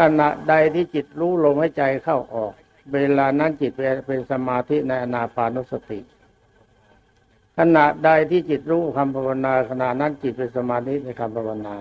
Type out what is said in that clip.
ขณะใดที่จิตรู้ลมหายใจเข้าออก เวลานั้นจิตเป็นสมาธิในอนาปานุสติ ขณะใดที่จิตรู้คำภาวนาขณะนั้นจิตเป็นสมาธิในคำภาวนา